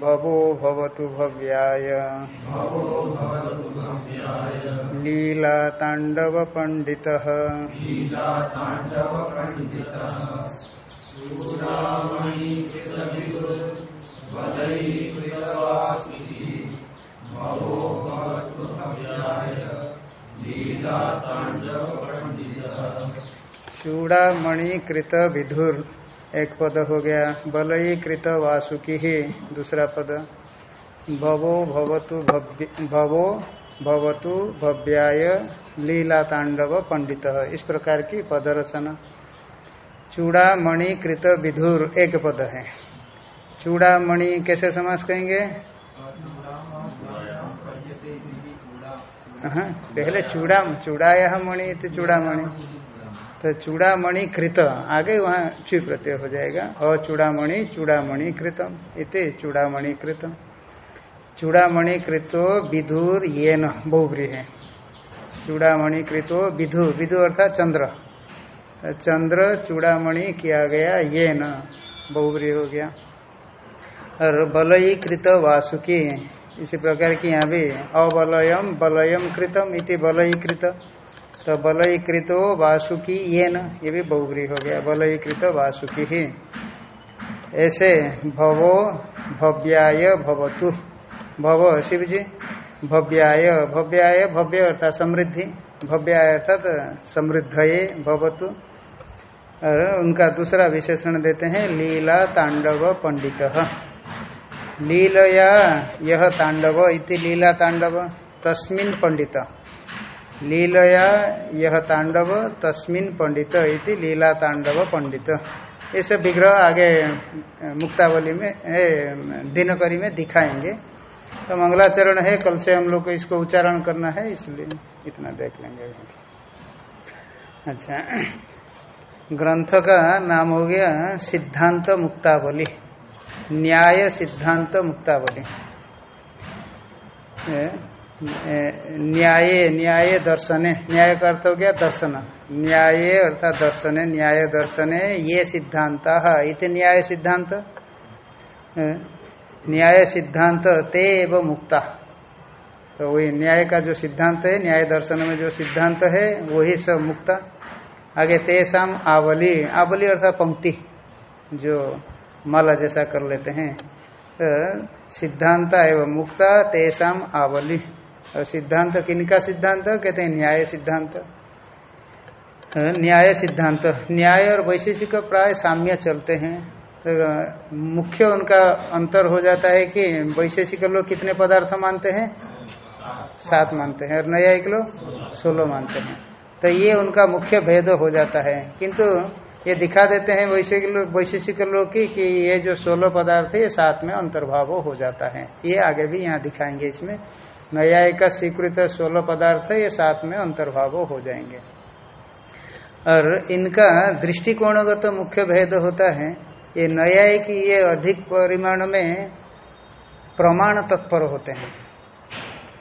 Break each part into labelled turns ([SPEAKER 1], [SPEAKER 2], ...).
[SPEAKER 1] भवो भवतु भव्याय। लीलाताण्डव पण्डितः चूड़ामणि कृत विधुर एक पद हो गया। बलई कृत वासुकी ही दूसरा पद। भवो भवतु भव्य भवो भवतु भव्याय लीला तांडव पंडित। इस प्रकार की पद रचना। चूड़ामणि कृत विधुर एक पद है। चूड़ामणि कैसे समास कहेंगे? हाँ, पहले चूड़ा चूड़ाया मणि तो चूड़ामणि। तो चूड़ामणि कृत। आगे वहाँ ची प्रत्यय हो जाएगा। और चूड़ामणि कृतम। इति चूड़ामणि कृतम। चूड़ामणि कृतो विधुर ये न बहुब्री है। चूड़ामणि कृतो विधु विधु अर्थात चंद्र। चंद्र, चूड़ामणि किया गया ये न बहुब्री हो गया। और बलई कृत वासुकी। इसी प्रकार की यहाँ भी अबलयम, बलयम कृतम इति बलई कृत। तो बलई कृतो वासुकी ये न, ये भी बहुग्री हो गया बलई कृत वासुकी ही। ऐसे भवो भव्याय भवतु। भव शिव जी भव्याय भव्याय भव्य अर्थात समृद्धि। भव्याय अर्थात समृद्धये भवतु। और उनका दूसरा विशेषण देते हैं, लीला तांडव पंडित। लीलया यह तांडव इति लीला तांडव, तस्मिन पंडित। लीलया यह तांडव तस्मिन पंडित इति लीला तांडव पंडित। ये सब विग्रह आगे मुक्तावली में दिनकरी में दिखाएँगे। तो मंगलाचरण है, कल से हम लोग को इसको उच्चारण करना है, इसलिए इतना देख लेंगे। अच्छा ग्रंथ का नाम हो गया सिद्धांत मुक्तावली, न्याय सिद्धांत मुक्तावली। न्याय न्याय दर्शने। न्याय का अर्थ हो गया दर्शन। न्याय अर्थात दर्शने, न्याय दर्शने, ये सिद्धांत इतने न्याय सिद्धांत। न्याय सिद्धांत ते एवं मुक्ता। तो वही न्याय का जो सिद्धांत है, न्याय दर्शन में जो सिद्धांत है, वही सब मुक्ता। आगे तेसाम आवली। आवली अर्थात पंक्ति, जो माला जैसा कर लेते हैं। तो सिद्धांत एवं मुक्ता, तेसाम आवली। और सिद्धांत, किनका सिद्धांत? कहते हैं न्याय सिद्धांत। न्याय सिद्धांत। न्याय और वैशेषिक प्राय साम्य चलते हैं। तो मुख्य उनका अंतर हो जाता है कि वैशेषिक लोग कितने पदार्थ मानते हैं? सात मानते हैं। और न्यायिक लोग सोलह मानते हैं। तो ये उनका मुख्य भेद हो जाता है। किंतु ये दिखा देते हैं वैशेषिक लोग की, कि ये जो सोलह पदार्थ है, ये सात में अंतर्भाव हो जाता है। ये आगे भी यहाँ दिखाएँगे इसमें। न्यायिक का स्वीकृत सोलह पदार्थ ये साथ में अंतर्भाव हो जाएँगे। और इनका दृष्टिकोणगत तो मुख्य भेद होता है, ये न्यायिक ये अधिक परिमाण में प्रमाण तत्पर होते हैं।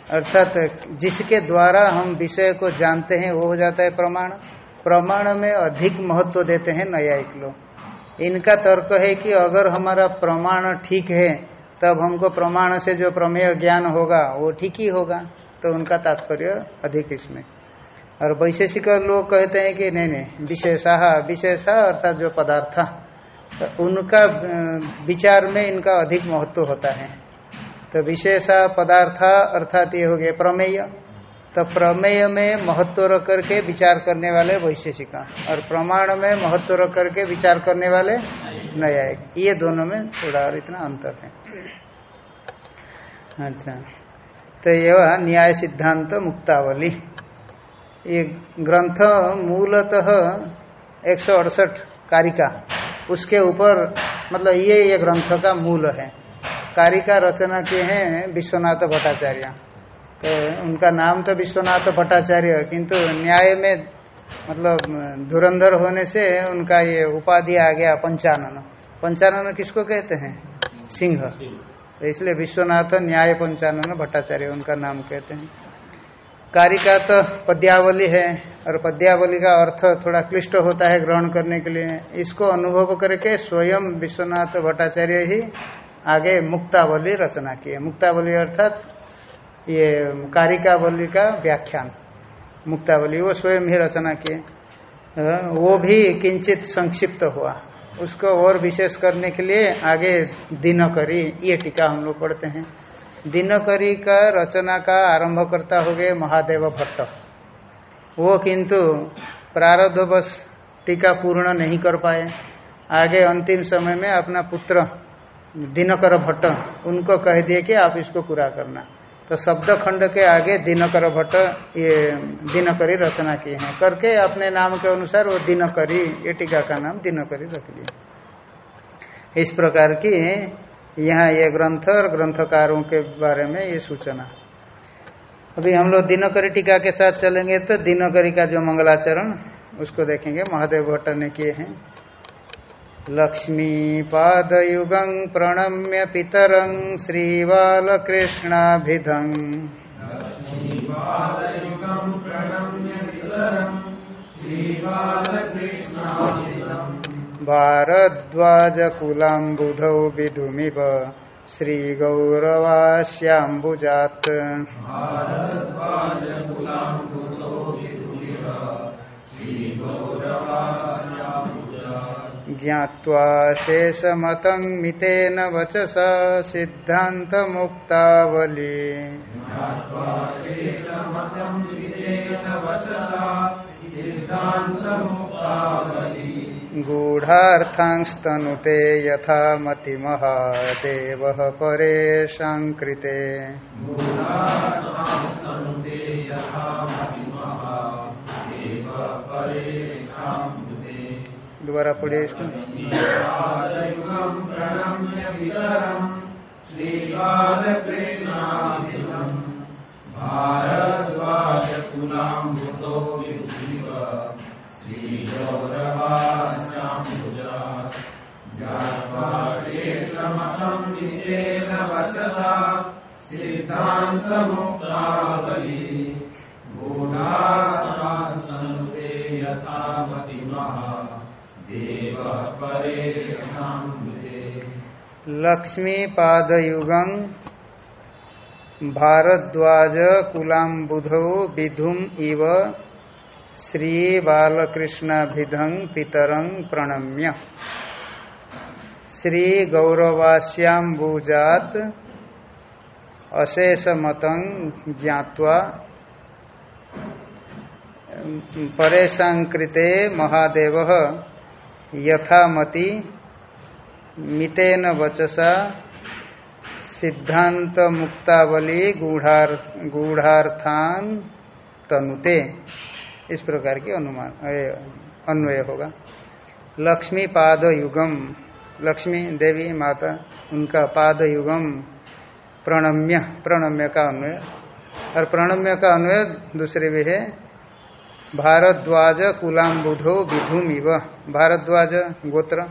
[SPEAKER 1] अर्थात जिसके द्वारा हम विषय को जानते हैं, वो हो जाता है प्रमाण। प्रमाण में अधिक महत्व देते हैं न्यायिक लोग। इनका तर्क है कि अगर हमारा प्रमाण ठीक है तब हमको प्रमाण से जो प्रमेय ज्ञान होगा, वो ठीक ही होगा। तो उनका तात्पर्य अधिक इसमें। और वैशेषिक लोग कहते हैं कि नहीं नहीं, विशेषा विशेषा अर्थात जो पदार्थ तो उनका विचार में इनका अधिक महत्व होता है। तो विशेषा, पदार्थ अर्थात ये हो गए प्रमेय। तो प्रमेय में महत्व रख करके विचार करने वाले वैशेषिका। और प्रमाण में महत्व रख करके विचार करने वाले न्यायिक ये दोनों में थोड़ा और इतना अंतर है। अच्छा। तो यह न्याय सिद्धांत मुक्तावली। ये ग्रंथ मूलतः एक सौ अड़सठ कारिका। उसके ऊपर मतलब ये ये ग्रंथ का मूल है। कारिका रचना किए हैं विश्वनाथ भट्टाचार्य। तो उनका नाम तो विश्वनाथ भट्टाचार्य, किंतु न्याय में मतलब धुरंधर होने से उनका ये उपाधि आ गया पंचानन। पंचानन किसको कहते हैं? सिंह। तो इसलिए विश्वनाथ, न्याय पंचानन भट्टाचार्य उनका नाम कहते हैं। कारिका तो पद्यावली है, और पद्यावली का अर्थ थोड़ा क्लिष्ट होता है ग्रहण करने के लिए। इसको अनुभव करके स्वयं विश्वनाथ भट्टाचार्य ही आगे मुक्तावली रचना किए। मुक्तावली अर्थात ये कारिकावली का व्याख्यान। मुक्तावली, वो स्वयं ही रचना किए वो भी किंचित संक्षिप्त हुआ। उसको और विशेष करने के लिए आगे दिनकरी, ये टीका हम लोग पढ़ते हैं। दिनकरी का रचना का आरंभ करता हो गए महादेव भट्ट। वो किंतु प्रारब्ध बस टीका पूर्ण नहीं कर पाए। आगे अंतिम समय में अपना पुत्र दिनकर भट्ट, उनको कह दिए कि आप इसको पूरा करना। तो शब्द खंड के आगे दिनकर भट्ट ये दिनकरी रचना किए हैं। करके अपने नाम के अनुसार वो दिनकरी, ये टीका का नाम दिनकरी रख लिया इस प्रकार की यहाँ ये ग्रंथ और ग्रंथकारों के बारे में ये सूचना। अभी हम लोग दिनकरी टीका के साथ चलेंगे तो दिनकरी का जो मंगलाचरण, उसको देखेंगे। महादेव भट्ट ने किए हैं। लक्ष्मीपादयुगं प्रणम्य पितरं श्रीबालकृष्णाभिधम्। भारद्वाजकुलाम्बुधौ विधुमिव श्रीगौरवास्याम्बुजात्। ज्ञात्वा शेषमतं मितेन वचसा सिद्धान्तमुक्तावली। गूढार्थांस्तनुते यथा मतिमहादेवः परेशाङ्कृते दोबारा पढ़िए इसको।
[SPEAKER 2] सिद्धान्तमुक्तावली गूढासनुते यथा मतिमहा देव परेशान्विते
[SPEAKER 1] लक्ष्मी पादयुगं भारद्वाज कुलाम्बुधौ विधुम इव श्री बालकृष्णाभिधं पितरं प्रणम्य। श्री गौरवास्याम्बुजात अशेषमतं ज्ञात्वा परेशांकृते महादेव यथामति मितेन वचसा सिद्धांत मुक्तावली गूढ़ार, गूढ़ार्थान तनुते। इस प्रकार की अनुमान अन्वय होगा। लक्ष्मी पाद युगम लक्ष्मी देवी माता, उनका पाद युगम प्रणम्य प्रणम्य का अन्वय। और प्रणम्य का अन्वय दूसरे भी है। भारद्वाज कुलाम्बुधो विधुम इव भारद्वाज गोत्र।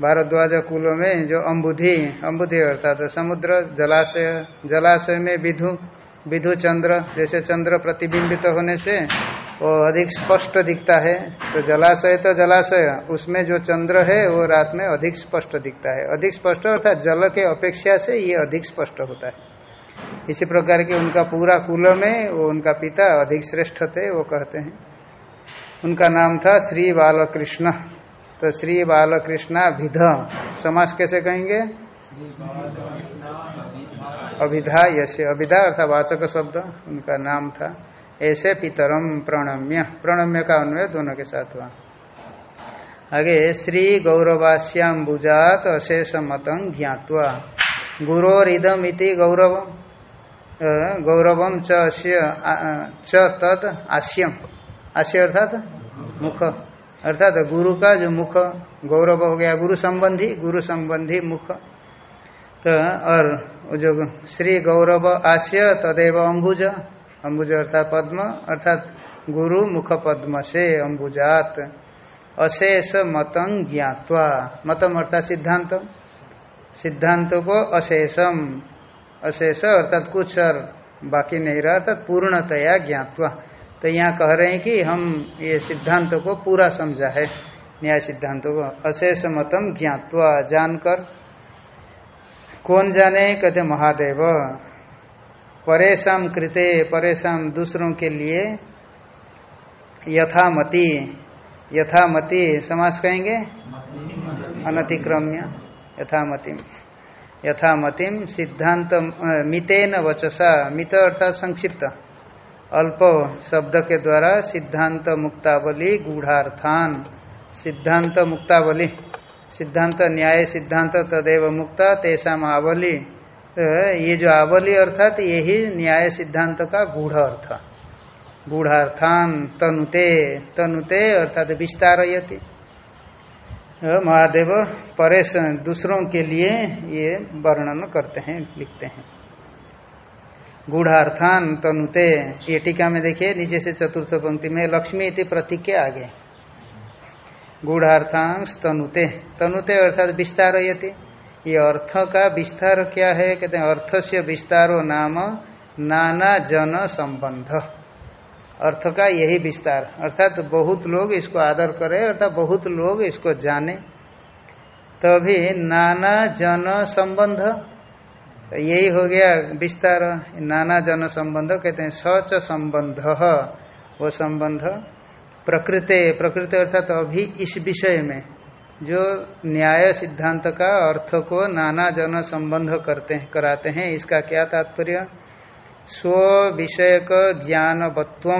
[SPEAKER 1] भारद्वाज कुल में जो अम्बुधि अम्बुधि अर्थात समुद्र, जलाशय जलाशय में विधु विधु चंद्र, जैसे चंद्र प्रतिबिंबित तो होने से वो अधिक स्पष्ट दिखता है। तो जलाशय तो जलाशय, उसमें जो चंद्र है वो रात में अधिक स्पष्ट दिखता है। अधिक स्पष्ट अर्थात जल के अपेक्षा से ये अधिक स्पष्ट होता है। इसी प्रकार के उनका पूरा कुल में वो उनका पिता अधिक श्रेष्ठ थे, वो कहते हैं। उनका नाम था श्री बालकृष्ण। तो श्री बालकृष्णा विध। समाज कैसे कहेंगे? अभिधा यश अभिधा अर्थात वाचक शब्द। उनका नाम था। ऐसे पितरम प्रणम्य। प्रणम्य का अन्वय दोनों के साथ हुआ। आगे, श्री गौरवास्याम्बुजात अशेष मतंग ज्ञातवा। गुरोरिदम इति गौरव। गौरवम च तद आस्यम आस्य अर्थात मुख। अर्थात गुरु का जो मुख, गौरव हो गया, गुरु संबंधी गुरु संबंधी मुख। तो और जो श्री गौरव आस्य तदेव अम्बुज अम्बुज अर्थात पद्म, अर्थात गुरु मुख पद्म से अम्बुजात अशेष मतंग ज्ञावा मतम अर्थात सिद्धांत सिद्धांत को अशेषम। अशेष अर्थात कुछ और बाकी नहीं रहा। अर्थात पूर्णतया ज्ञातवा। तो यहाँ कह रहे हैं कि हम ये सिद्धांतों को पूरा समझा है। न्याय सिद्धांतों को। अशेष मतम ज्ञातवा जानकर। कौन जाने? कहते महादेव। परेशान कृते परेशान दूसरों के लिए यथामति। यथामति समास कहेंगे? अनतिक्रम्य। यथामति। यथामतिम सिद्धांत मितेन वचसा, मित अर्थात संक्षिप्त। अल्प शब्द के द्वारा सिद्धांत मुक्तावली गूढ़ार्थान। सिद्धांत मुक्तावली सिद्धांत न्याय सिद्धांत तदेव मुक्ता तेसाम आवली। तो ये जो आवली अर्थात, यही न्याय सिद्धांत का गूढ़ अर्थ। गूढ़ार्थान, तनुते तनुते अर्थात विस्तार महादेव, परेश, दूसरों के लिए ये वर्णन करते हैं, लिखते हैं। गूढ़ार्थान तनुते, ये टीका में देखिए, नीचे से चतुर्थ पंक्ति में, लक्ष्मी इति प्रतीक के आगे। गूढ़ार्थांश तनुते तनुते अर्थात विस्तार यति। ये अर्थ का विस्तार क्या है? कहते हैं अर्थ से विस्तारो नाम नाना जन संबंध। अर्थ का यही विस्तार। अर्थात तो बहुत लोग इसको आदर करें, अर्थात बहुत लोग इसको जाने। तभी तो नाना जन संबंध तो यही हो गया विस्तार। नाना जन संबंध कहते हैं सच संबंध, वो संबंध प्रकृति प्रकृति अर्थात तो अभी इस विषय में, जो न्याय सिद्धांत का अर्थ को नाना जन संबंध करते हैं, कराते हैं, इसका क्या तात्पर्य? स्व विषयक ज्ञानवत्व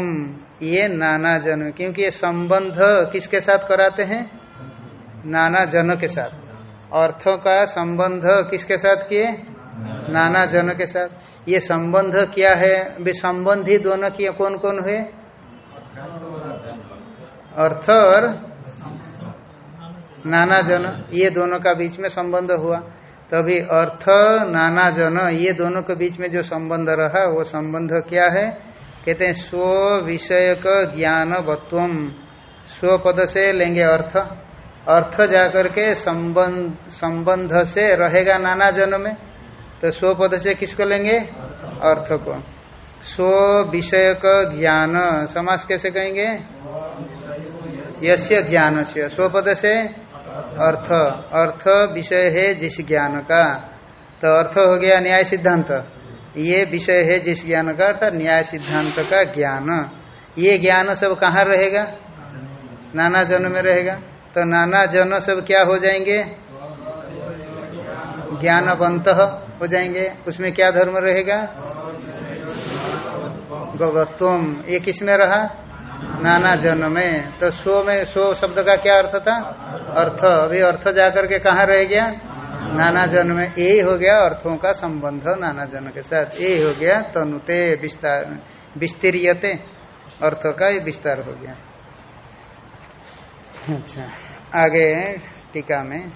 [SPEAKER 1] ये नाना जन क्योंकि ये संबंध किसके साथ कराते हैं? नाना जन के साथ। अर्थ का संबंध किसके साथ किए? नाना जन के साथ। ये संबंध क्या है? भी संबंधी दोनों किए कौन कौन हुए? अर्थ और नाना जन ये दोनों का बीच में संबंध हुआ। तभी अर्थ, नाना, जन, ये दोनों के बीच में जो संबंध रहा, वो संबंध क्या है? कहते हैं, स्व विषयक ज्ञान वत्वम स्व पद से लेंगे अर्थ। अर्थ जाकर के संबंध संबंध से रहेगा नाना, जन में। तो स्व पद से किसको लेंगे? अर्थ को। स्व विषयक ज्ञान। समास कैसे कहेंगे? यस्य ज्ञान से स्वपद से? अर्थ अर्थ विषय है जिस ज्ञान का। तो अर्थ हो गया न्याय सिद्धांत। ये विषय है जिस ज्ञान का, अर्थात न्याय सिद्धांत का ज्ञान। ये ज्ञान सब कहाँ रहेगा? नाना जन में रहेगा। तो नाना जन सब क्या हो जाएँगे? ज्ञानवंत हो जाएँगे। उसमें क्या धर्म रहेगा? गवत्वम ये किसमें रहा? नाना जन्म में। तो स्व में स्व शब्द का क्या अर्थ था? अर्थ। अभी अर्थ जाकर के कहा रह गया? नाना जन्म में। यही हो गया अर्थों का संबंध नाना जन के साथ। यही हो गया तनुते विस्तार विस्तीर्यते। अर्थ का ये विस्तार हो गया। अच्छा। आगे टीका में।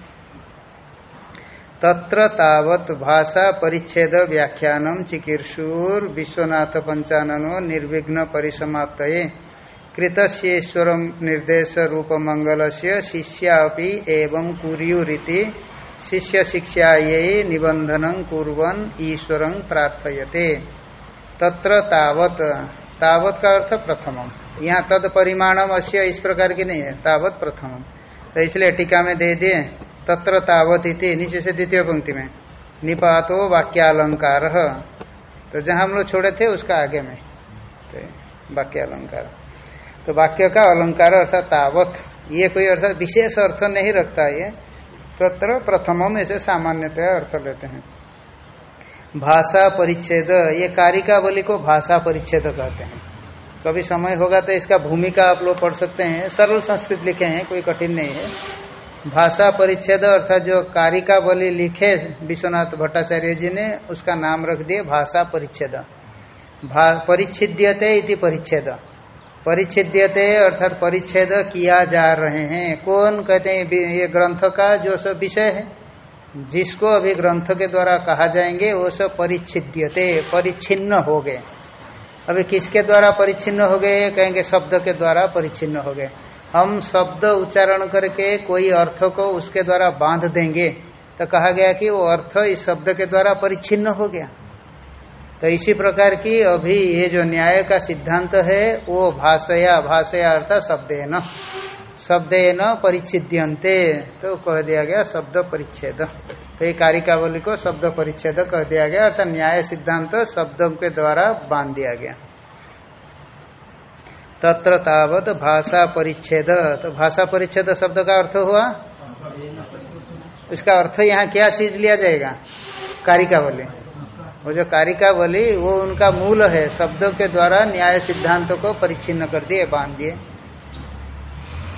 [SPEAKER 1] तत्र तावत भाषा परिच्छेद व्याख्यानम चिकीर्षुर विश्वनाथ पंचाननो निर्विघ्न परिसमाप्त कृतस्येश्वर निर्देश रूप मंगल से शिष्यापि एवं कुरियुरीति शिष्य शिक्षा ये निबंधन कुरन ईश्वर प्रार्थयते। तत्र तावत तावत का अर्थ प्रथम यहाँ तद परिमाणम अश्य इस प्रकार की नहीं है, तावत प्रथम तो इसलिए टीका में दे दिए, तत्र तावत इति, नीचे से द्वितीय पंक्ति में, निपातो वाक्यालंकार। तो जहाँ हम लोग छोड़े थे, उसका आगे में। तो वाक्यालंकार। तो वाक्य का अलंकार अर्थात तावत, ये कोई अर्थात विशेष अर्थ नहीं रखता ये। तत्र प्रथमों में से सामान्यतः अर्थ लेते हैं। भाषा परिच्छेद, ये कारिका बोली को भाषा परिच्छेद कहते हैं। कभी समय होगा तो इसका भूमिका आप लोग पढ़ सकते हैं। सरल संस्कृत लिखे हैं, कोई कठिन नहीं है। भाषा परिच्छेद अर्थात जो कारिका बोली लिखे विश्वनाथ भट्टाचार्य जी ने, उसका नाम रख दिए भाषा परिच्छेद। परिच्छिद्यते इति परिच्छेद। परिच्छेद्यते, अर्थात परिच्छेद किया जा रहे हैं। कौन कहते हैं ये ग्रंथ का जो सब विषय है? जिसको अभी ग्रंथ के द्वारा कहा जाएँगे, वो सब परिच्छिद्यते, परिच्छिन्न हो गए। अभी किसके द्वारा परिच्छिन्न हो गए? कहेंगे शब्द के द्वारा परिच्छिन्न हो गए। हम शब्द उच्चारण करके कोई अर्थ को उसके द्वारा बाँध देंगे। तो कहा गया कि वो अर्थ इस शब्द के द्वारा परिच्छिन्न हो गया। तो इसी प्रकार की अभी ये जो न्याय का सिद्धांत है वो भाषया भाषया अर्थात शब्द न शब्द न परिच्छिद्यंते तो कह दिया गया शब्द परिच्छेद। तो ये कारिकावली को शब्द परिच्छेद कह दिया गया अर्थात न्याय सिद्धांत शब्दों के द्वारा बाँध दिया गया। तत्र तावत भाषा परिच्छेद। तो भाषा परिच्छेद शब्द का अर्थ हुआ? इसका अर्थ यहाँ क्या चीज़ लिया जाएगा? कारिकावली। वो जो कारिकावली वो उनका मूल है। शब्दों के द्वारा न्याय सिद्धांत को परिच्छिन्न कर दिए बाँध दिए।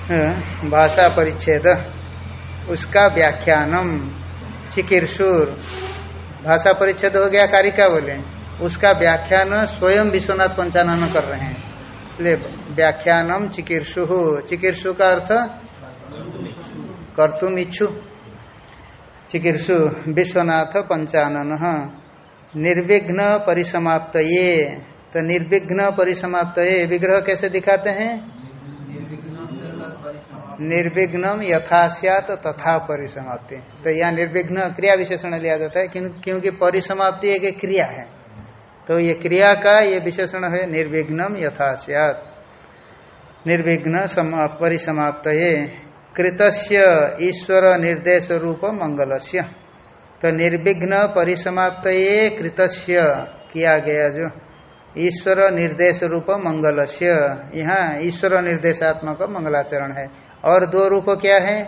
[SPEAKER 1] हाँ, भाषा परिच्छेद। उसका व्याख्यानम चिकित्सुर भाषा परिच्छेद हो गया कारिका बोले। उसका व्याख्यान स्वयं विश्वनाथ पंचानन कर रहे हैं। इसलिए व्याख्यानम चिकीर्षु चिकीर्षु का अर्थ कर्तुम इच्छु चिकीर्षु विश्वनाथ पंचानन। निर्विघ्न परिसमाप्त ये तो निर्विघ्न परिसमाप्त ये विग्रह कैसे दिखाते हैं? निर्विघ्नम यथाश्यात तथा परिसमाप्ति। तो यहाँ निर्विघ्न क्रिया विशेषण लिया जाता है क्योंकि परिसमाप्ति एक क्रिया है। तो ये क्रिया का ये विशेषण है, निर्विघ्नम यथाश्यात निर्विघ्न परिसमाप्त कृतस्य ईश्वर निर्देश रूप मंगलस्य। तो निर्विघ्न परिसमाप्त ये कृतस्य किया गया जो ईश्वर निर्देश रूप मंगलस्य। यहाँ ईश्वर निर्देशात्मक मंगलाचरण है। और दो रूप क्या है?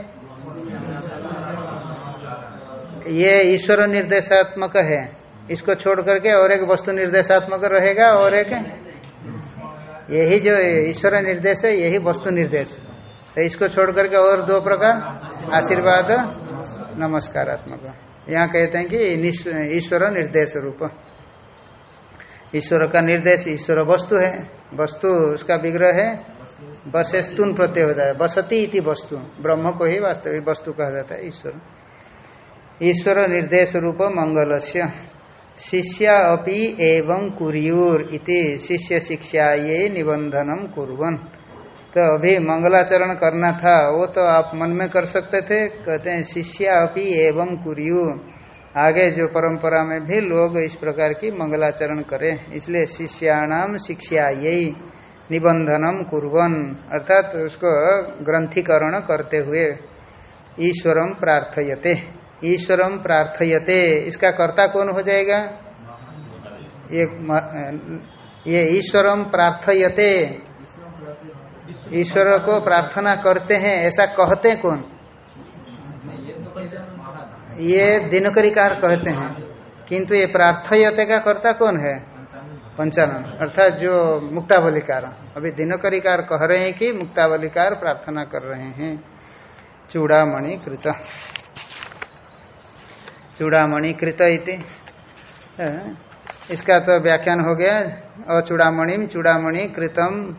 [SPEAKER 1] ये ईश्वर निर्देशात्मक है। इसको छोड़ करके और एक वस्तु निर्देशात्मक रहेगा और एक यही जो ईश्वर निर्देश है, यही वस्तु निर्देश। तो इसको छोड़ करके और दो प्रकार। आशीर्वाद नमस्कारात्मक। यहाँ कहते हैं कि ईश्वर निर्देश रूप। ईश्वर का निर्देश ईश्वर वस्तु है। वस्तु उसका विग्रह है। बसेस्तुन प्रत्यय होता है। बसती इति वस्तु। ब्रह्म को ही वास्तविक वस्तु कहा जाता है ईश्वर। ईश्वर निर्देश रूप मंगलस्य। शिष्या अपि एवं कुरियूर इति शिष्य शिक्षा ये निबंधनम कुरन तो अभी मंगलाचरण करना था, वो तो आप मन में कर सकते थे। कहते हैं, शिष्या अपि एवं कुरियु। आगे जो परंपरा में भी लोग इस प्रकार की मंगलाचरण करें। इसलिए शिष्याणाम शिक्षा यही निबंधनम कुरन अर्थात उसको ग्रंथीकरण करते हुए ईश्वरम प्रार्थयते। ईश्वरम प्रार्थयते। इसका कर्ता कौन हो जाएगा? ये ये ईश्वरम प्रार्थयते। ईश्वर को प्रार्थना करते हैं, ऐसा कहते हैं कौन? ये दिनकरिकार कहते हैं। किंतु ये प्रार्थयते का कर्ता कौन है? पंचानन, अर्थात जो मुक्तावलिकार। अभी दिनकरिकार कह रहे हैं कि मुक्तावलिकार प्रार्थना कर रहे हैं। चूड़ामणि कृत। चूड़ामणि कृत इति। इसका तो व्याख्यान हो गया। और चूड़ामणि चूड़ामणि कृतम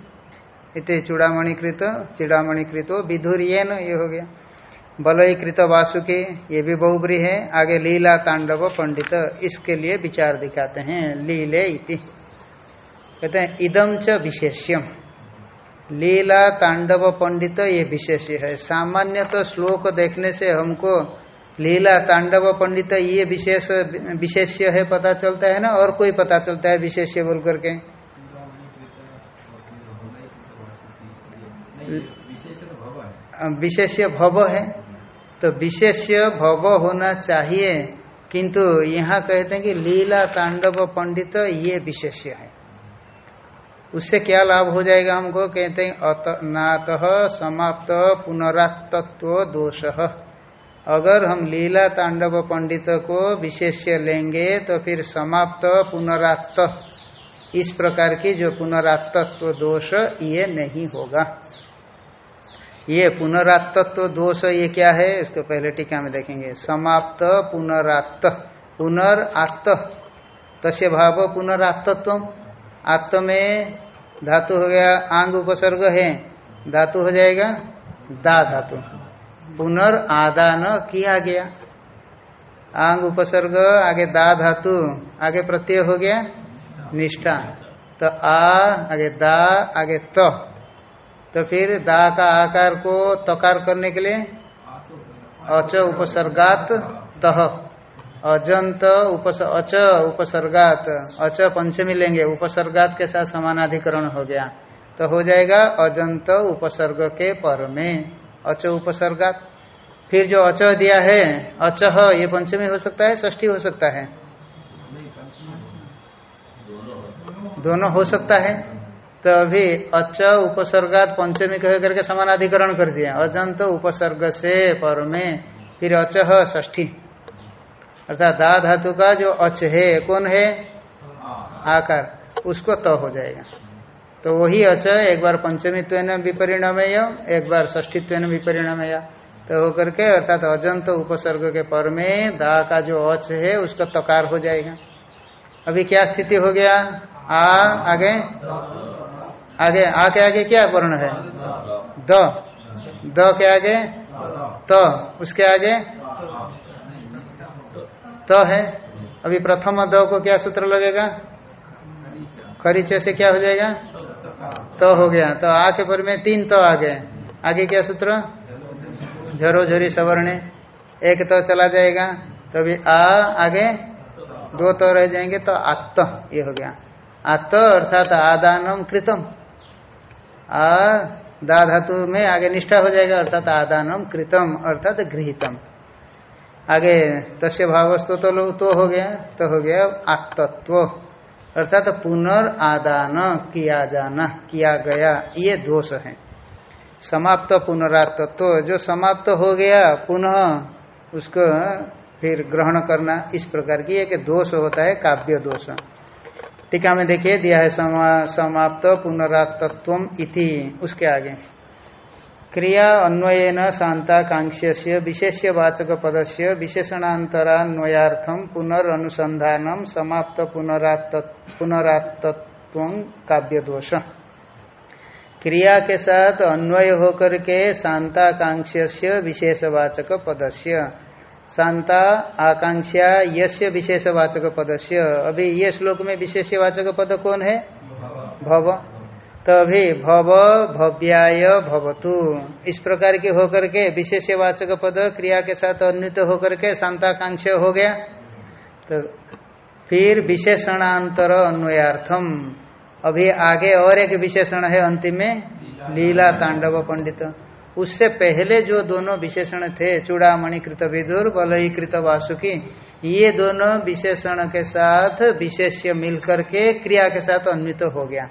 [SPEAKER 1] इति चूड़ामणि कृत चूड़ामणि कृतो विधुर ये हो गया। बलई कृत वासुके, ये भी बहुब्री है। आगे लीला तांडव पंडित, इसके लिए विचार दिखाते हैं। लीले इति। कहते हैं इदम च विशेष्यम। लीला तांडव पंडित, ये विशेष्य है। सामान्य तो श्लोक देखने से हमको लीला तांडव पंडित, ये विशेष, विशेष्य है, पता चलता है ना? और कोई पता चलता है विशेष्य बोल करके विशेष्य भव है। तो विशेष्य भव होना चाहिए, किंतु यहाँ कहते हैं कि लीला तांडव पंडित ये विशेष्य है। उससे क्या लाभ हो जाएगा हमको? कहते हैं नात समाप्त पुनरात्व दोष। अगर हम लीला तांडव पंडित को विशेष्य लेंगे तो फिर समाप्त पुनरात्त। इस प्रकार की जो पुनरात्तत्व दोष, ये नहीं होगा। ये पुनरात्तत्व दोष ये क्या है? इसको पहले टीका में देखेंगे। समाप्त पुनरात्त। पुनरात्त। तस्य भाव पुनरात्तत्व आत्म में धातु हो गया आंग उपसर्ग है। धातु हो जाएगा दा धातु। पुनर्आदान किया गया। आंग उपसर्ग आगे दा धातु आगे प्रत्यय हो गया निष्ठा। तो आ आगे दा आगे त तो, तो फिर दा का आकार को तकार करने के लिए? अच उपसर्गात तह। अजंत उपस, अच उपसर्गात। अच पंचमी लेंगे। उपसर्गात के साथ समानाधिकरण हो गया। तो हो जाएगा अजंत उपसर्ग के पर में। अच उपसर्गात। फिर जो अच दिया है अचह ये पंचमी हो सकता है ष्ठी हो सकता है? दोनों हो सकता है। तो अभी अच उपसर्गात पंचमी कह करके समानाधिकरण कर दिया। अजंत उपसर्ग से पर में फिर अचह ष्ठी अर्थात दा धातु का जो अच है, कौन है? आकार। उसको त तो हो जाएगा। तो वही अच, एक बार पंचमी पंचमित्व विपरिणामय, एक बार ष्ठी ष्ठित्व विपरिणामय। तो होकर के अर्थात अजंत उपसर्ग के पर में दा का जो अच है, उसका तकार हो जाएगा। अभी क्या स्थिति हो गया? आ, आगे? आगे आ के आगे क्या वर्ण है? द। द के आगे? त। उसके आगे? त है। अभी प्रथम द को क्या सूत्र लगेगा? खरीचे से क्या हो जाएगा? तो हो गया। तो आ के पर में तीन तो आ गए। आगे क्या सूत्र? झरो झरी सवर्ण। एक तो चला जाएगा। तो अभी आ, आगे दो तो रह जाएँगे। तो आत्त, ये हो गया। आत्त अर्थात आदानम कृतम। आ दा धातु में आगे निष्ठा हो जाएगा अर्थात आदानम कृतम अर्थात गृहितम। आगे तस्य भावस्तु तो, लो तो हो गया तो हो गया आत्तत्व। अर्थात पुनर्आदान किया जाना किया गया ये दोष है। समाप्त पुनरातत्व जो समाप्त हो गया पुनः उसको फिर ग्रहण करना इस प्रकार की एक दोष होता है काव्य दोष। टीका में देखिए दिया है समा, समाप्त पुनरातत्व इति उसके आगे। क्रिया अन्वयन शांताकांक्ष्य से विशेष्य वाचक पद से विशेषणांतरान्वयार्थम पुनरनुसंधान समाप्त पुनरातत्व काव्य दोष क्रिया के साथ अन्वय होकर के शांताकांक्ष्य विशेषवाचक पदस्य शांता आकांक्षा यस्य विशेषवाचक पदस्य अभी ये श्लोक में विशेषवाचक पद कौन है? भव। तो अभी भव भव्याय भवतु। इस प्रकार के होकर के विशेषवाचक पद क्रिया के साथ अन्वित होकर के शांताकांक्ष हो गया। तो फिर विशेषणांतर अन्वयार्थम। अभी आगे और एक विशेषण है अंतिम में, लीला तांडव पंडित। उससे पहले जो दोनों विशेषण थे चूड़ामणि कृत विदुर बलई कृत वासुकी, ये दोनों विशेषण के साथ विशेष्य मिलकर के क्रिया के साथ अन्वित हो गया।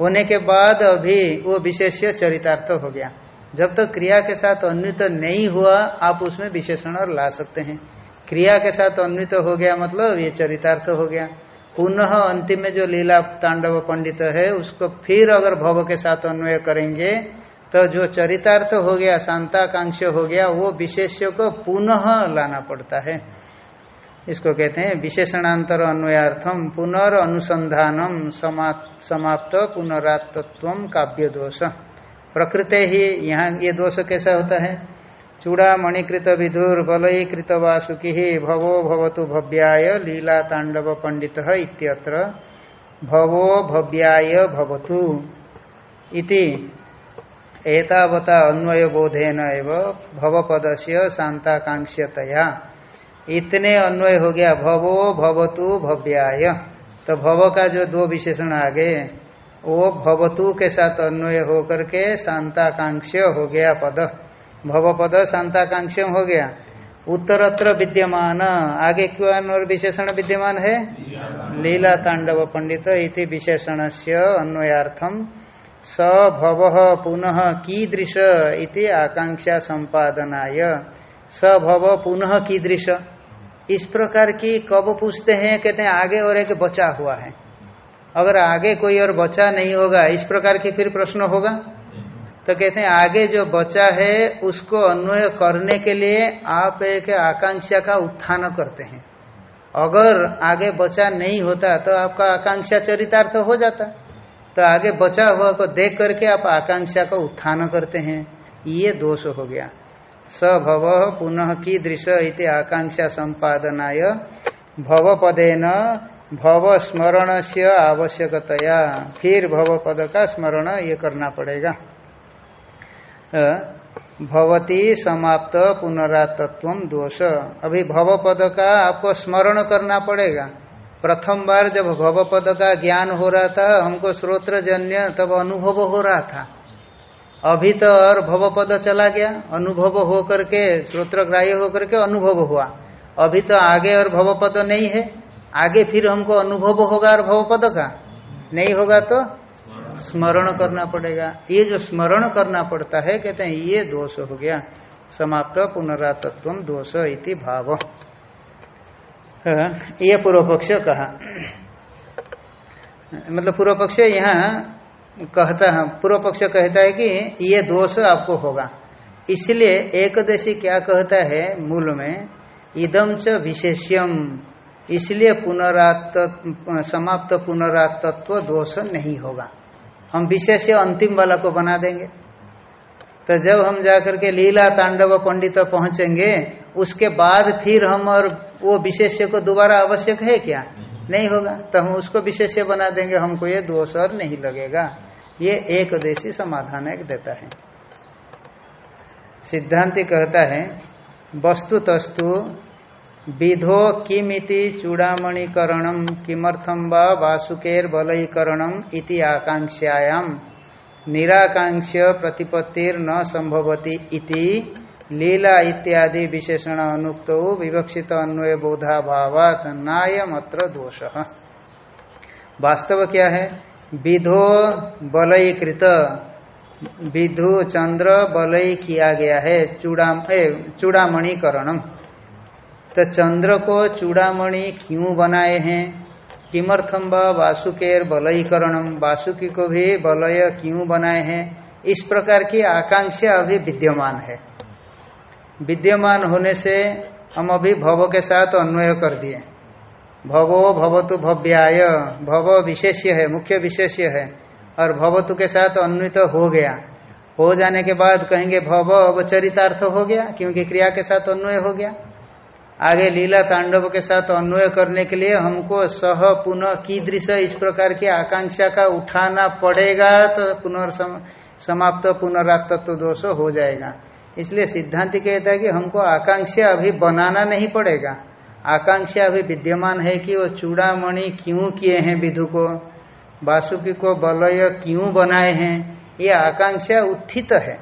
[SPEAKER 1] होने के बाद अभी वो विशेष्य चरितार्थ हो गया। जब तक तो क्रिया के साथ अन्वित नहीं हुआ, आप उसमें विशेषण और ला सकते हैं। क्रिया के साथ अन्वित हो गया मतलब ये चरितार्थ हो गया। पुनः अंतिम में जो लीला तांडव पंडित है, उसको फिर अगर भव के साथ अन्वय करेंगे तो जो चरितार्थ हो गया, शांताकांक्ष हो गया, वो विशेष्य को पुनः लाना पड़ता है। इसको कहते हैं विशेषणांतर अन्वयार्थम, पुनर् अनुसंधानम, समाप्त पुनरात्व काव्य दोष प्रकृति ही यहाँ ये दोष कैसा होता है? चूड़ामणिकृत विधुर बलयीकृत वासुकी, भवो भवतु भव्याय, लीला, तांडव, पंडित इत्यत्र, भवो भव्याय, भवतु इति। एतावता अन्वय बोधेन एव भवपद से शांताकांक्षतया इतने अन्वय हो गया, भवो भवतु भव्याय। तो भव का जो दो विशेषण आ गए वो भवतु के साथ अन्वय होकर के शांताकांक्ष हो गया पद। भव पद शांताकांक्ष हो गया। उत्तरत्र विद्यमान, आगे क्यों और विशेषण विद्यमान है? लीला तांडव पंडित इति विशेषण से अन्वयार्थम स भव पुनः कीदृश इति आकांक्षा संपादनाय। स भव पुनः कीदृश। इस प्रकार की कब पूछते हैं, कहते हैं, आगे और एक बचा हुआ है। अगर आगे कोई और बचा नहीं होगा, इस प्रकार की फिर प्रश्न होगा। तो कहते हैं, आगे जो बचा है, उसको अन्वय करने के लिए आप एक आकांक्षा का उत्थान करते हैं। अगर आगे बचा नहीं होता तो आपका आकांक्षा चरितार्थ हो जाता। तो आगे बचा हुआ को देख करके आप आकांक्षा का उत्थान करते हैं। ये दोष हो गया। स भव पुनः की दृश्य इति आकांक्षा संपादनाय भव पदेन भव स्मरण से आवश्यकतया। फिर भव पद का स्मरण ये करना पड़ेगा। भवती समाप्त पुनरातत्व दोष। अभी भव पद का आपको स्मरण करना पड़ेगा। प्रथम बार जब भव पद का ज्ञान हो रहा था, हमको श्रोत्र जन्य तब अनुभव हो रहा था। अभी तो और भव पद चला गया, अनुभव हो करके श्रोत्र ग्राह्य होकर के अनुभव हुआ। अभी तो आगे और भव पद नहीं है, आगे फिर हमको अनुभव होगा और भव पद का? नहीं होगा तो स्मरण करना पड़ेगा। ये जो स्मरण करना पड़ता है, कहते हैं, ये दोष हो गया। समाप्त, पुनरातत्व दोष इति भाव। हाँ, ये पूर्व पक्ष कहा। मतलब पूर्व पक्ष यहाँ कहता है पूर्व पक्ष कहता है कि ये दोष आपको होगा। इसलिए एकदेशी क्या कहता है मूल में? इदम च विशेष्यम इसलिए पुनरात समाप्त पुनरातत्व दोष नहीं होगा। हम विशेष अंतिम वाला को बना देंगे। तो जब हम जाकर के लीला तांडव पंडित पहुँचेंगे उसके बाद फिर हम और वो विशेष्य को दोबारा आवश्यक है क्या? नहीं होगा। तो हम उसको विशेष्य बना देंगे, हमको ये दोष और नहीं लगेगा। ये एक देशी समाधान एक देता है। सिद्धांति कहता है वस्तु तस्तु विधो किमिति चूड़ामणिकरण किमर्थम वासुकेर बलईकरणम इति आकांक्षायाम निराकांक्ष्य प्रतिपत्तिर न संभवती इति लीला इत्यादि विशेषण अनुक्त विवक्षित अन्वय बोधा भावात नायम दोष। वास्तव क्या है? विधो बलयीकृत विधु चंद्र बलई किया गया है चूड़ा चूड़ामणिकरणम। तो चंद्र को चूड़ामणि क्यों बनाए हैं? किमर्थम वासुकेर बलयीकरणम वासुकी को भी बलय क्यों बनाए हैं? इस प्रकार की आकांक्षा अभी विद्यमान है। विद्यमान होने से हम अभी भव के साथ अन्वय कर दिए। भवो भवतु भव्याय, भव विशेष्य है, मुख्य विशेष्य है, और भवतु के साथ अन्वित हो गया। हो जाने के बाद कहेंगे भव, अब चरितार्थ हो गया, क्योंकि क्रिया के साथ अन्वय हो गया। आगे लीला तांडव के साथ अन्वय करने के लिए हमको सह पुनः की दृश्य इस प्रकार की आकांक्षा का उठाना पड़ेगा तो पुनर्सम समाप्त पुनरात्व दोष हो जाएगा। इसलिए सिद्धांत कहता है कि हमको आकांक्षा अभी बनाना नहीं पड़ेगा। आकांक्षा अभी विद्यमान है कि वो चूड़ामणि क्यों किए हैं विधु को? वासुकी को बलय क्यों बनाए हैं? ये आकांक्षा उत्थित है।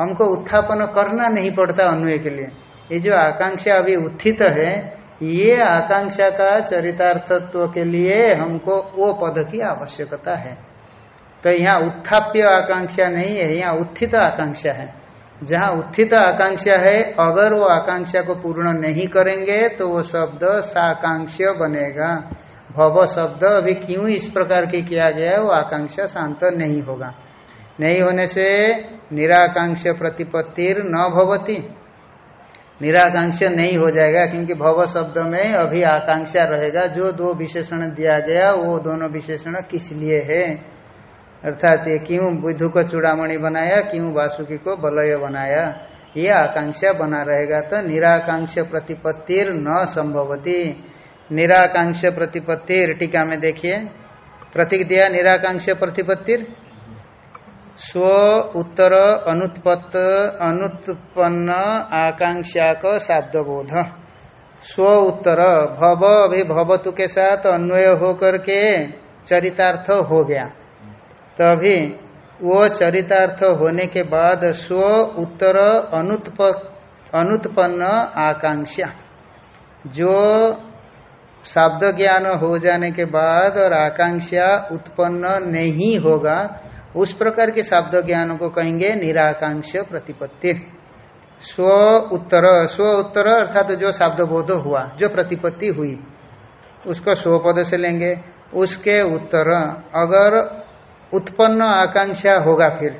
[SPEAKER 1] हमको उत्थापन करना नहीं पड़ता अन्वय के लिए। ये जो आकांक्षा अभी उत्थित है, ये आकांक्षा का चरितार्थत्व के लिए हमको वो पद की आवश्यकता है। तो यहाँ उत्थाप्य आकांक्षा नहीं है, यहाँ उत्थित आकांक्षा है। जहाँ उत्थित आकांक्षा है, अगर वो आकांक्षा को पूर्ण नहीं करेंगे तो वो शब्द साकांक्ष बनेगा। भव शब्द अभी क्यों इस प्रकार की किया गया है, वो आकांक्षा शांत नहीं होगा। नहीं होने से निराकांक्ष प्रतिपत्तिर न भवती। निराकांक्षा नहीं हो जाएगा, क्योंकि भव शब्द में अभी आकांक्षा रहेगा। जो दो विशेषण दिया गया, वो दोनों विशेषण किस लिए है? अर्थात ये क्यों बुद्ध को चूड़ामणि बनाया, क्यों वासुकी को बलय बनाया? ये आकांक्षा बना रहेगा तो निराकांक्ष प्रतिपत्तिर न संभवती। निराकांक्ष प्रतिपत्तिर, टीका में देखिए। प्रतीक दिया, निराकांक्ष प्रतिपत्तिर। स्व, उत्तर, अनुत्पत्त, अनुत्पन्न आकांक्षा का शाब्दबोध। स्व, उत्तर, भव अभी भवतु के साथ अन्वय होकर के चरितार्थ हो गया। तभी वो चरितार्थ होने के बाद स्व उत्तर अनुत्प अनुत्पन्न आकांक्षा। जो शब्द ज्ञान हो जाने के बाद और आकांक्षा उत्पन्न नहीं होगा, उस प्रकार के शब्द ज्ञान को कहेंगे निराकांक्ष प्रतिपत्ति। स्व उत्तर स्व उत्तर अर्थात तो जो शब्द बोध हुआ, जो प्रतिपत्ति हुई, उसको स्व पद से लेंगे। उसके उत्तर, अगर उत्पन्न आकांक्षा होगा फिर।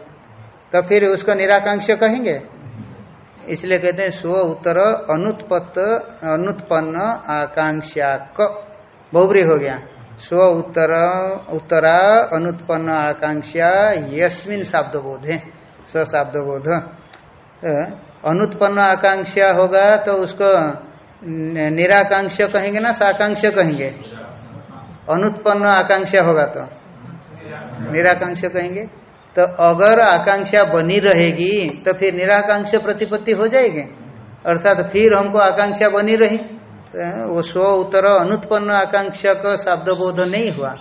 [SPEAKER 1] तो फिर उसको निराकांक्ष कहेंगे। इसलिए कहते हैं, स्व उत्तर अनुत्पत्त, अनुत्पन्न आकांक्षा क बहुबरी हो गया। स्व उत्तर, उत्तरा अनुत्पन्न आकांक्षा यस्मिन शाब्दबोध है स शाब्दबोध अनुत्पन्न आकांक्षा होगा तो उसको निराकांक्ष कहेंगे ना, साकांक्ष कहेंगे। अनुत्पन्न आकांक्षा होगा तो। निराकांक्ष कहेंगे तो अगर आकांक्षा बनी रहेगी तो फिर निराकांक्ष प्रतिपत्ति हो जाएगी। अर्थात फिर हमको आकांक्षा बनी रही। तो वो स्व उत्तर अनुत्पन्न आकांक्षा का शब्द बोध नहीं हुआ।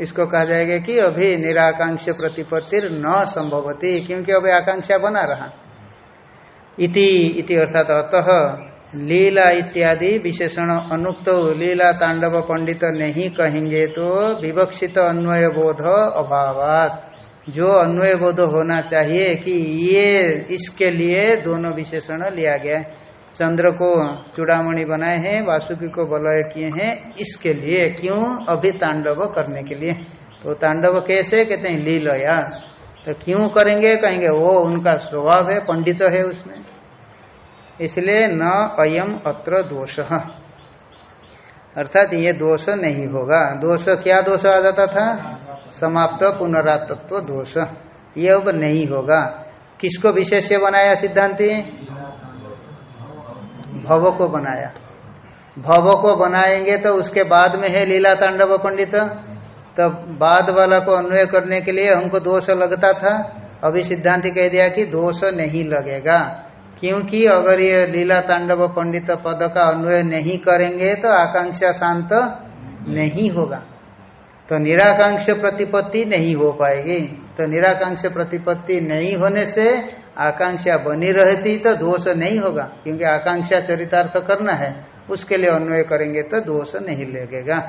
[SPEAKER 1] इसको कहा जाएगा कि अभी निराकांक्ष प्रतिपत्ति न संभवती, क्योंकि अभी आकांक्षा बना रहा। इति इति अर्थात अतः लीला इत्यादि विशेषण अनुक्त लीला तांडव पंडित नहीं कहेंगे तो विवक्षित अन्वय बोध अभावात। जो अन्वय बोध होना चाहिए कि ये इसके लिए दोनों विशेषण लिया गया है। चंद्र को चूड़ामणि बनाए हैं, वासुकी को बलय किए हैं, इसके लिए क्यों अभी तांडव करने के लिए? तो तांडव कैसे? कहते हैं लीलया। तो क्यों करेंगे? कहेंगे, वो उनका स्वभाव है, पंडित है उसमें। इसलिए न अयम अत्र दोष। अर्थात ये दोष नहीं होगा। दोष क्या दोष आ जाता था? समाप्त पुनरातत्व दोष। ये अब नहीं होगा। किसको विशेष बनाया सिद्धांति? भव को बनाया। भव को बनाएँगे तो उसके बाद में है लीला तांडव पंडित। तो बाद वाला को अन्वय करने के लिए हमको दोष लगता था। अभी सिद्धांत कह दिया कि दोष नहीं लगेगा। क्योंकि अगर ये लीला तांडव पंडित पद का अन्वय नहीं करेंगे तो आकांक्षा शांत नहीं होगा। तो निराकांक्ष प्रतिपत्ति नहीं हो पाएगी। तो निराकांक्ष प्रतिपत्ति नहीं होने से आकांक्षा बनी रहती तो दोष नहीं होगा, क्योंकि आकांक्षा चरितार्थ करना है। उसके लिए अन्वय करेंगे तो दोष नहीं लगेगा।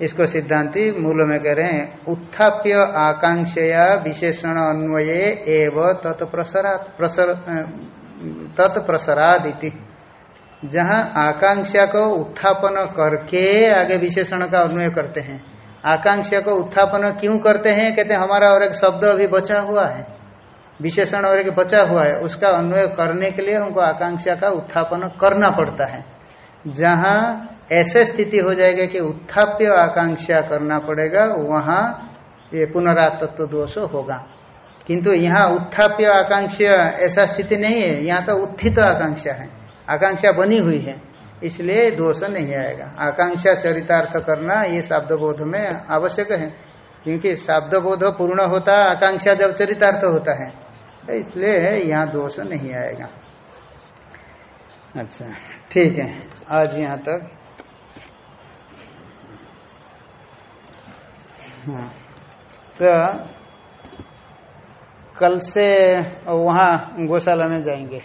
[SPEAKER 1] इसको सिद्धांति मूल में कह रहे हैं, उत्थाप्य आकांक्षया विशेषण अन्वय एवं तत्प्रसरात प्रसर तत्प्रसराद इति जहाँ आकांक्षा को उत्थापन करके आगे विशेषण का अन्वय करते हैं। आकांक्षा को उत्थापन क्यों करते हैं? कहते हैं, हमारा और एक शब्द अभी बचा हुआ है। विशेषण और एक बचा हुआ है। उसका अन्वय करने के लिए हमको आकांक्षा का उत्थापन करना पड़ता है। जहाँ ऐसे स्थिति हो जाएगा कि उत्थाप्य आकांक्षा करना पड़ेगा, वहाँ ये पुनरातत्व दोष होगा। किंतु यहाँ उत्थाप्य आकांक्षा ऐसा स्थिति नहीं है। यहाँ तो उत्थित आकांक्षा है। आकांक्षा बनी हुई है। इसलिए दोष नहीं आएगा। आकांक्षा चरितार्थ करना ये शब्द बोध में आवश्यक है। क्योंकि शब्द बोध पूर्ण होता, आकांक्षा जब चरितार्थ होता है तो इसलिए यहाँ दोष नहीं आएगा। अच्छा ठीक है। आज यहाँ तक। हाँ। तो कल से वहाँ गौशाला में जाएँगे।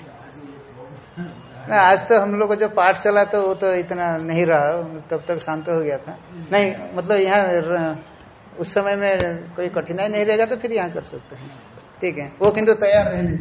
[SPEAKER 1] ना, आज तो हम लोग को जो पाठ चला तो वो तो इतना नहीं रहा। तब तक शांत हो गया था। नहीं मतलब यहाँ उस समय में कोई कठिनाई नहीं रहेगा तो फिर यहाँ कर सकते हैं। ठीक है। वो किंतु तैयार रहने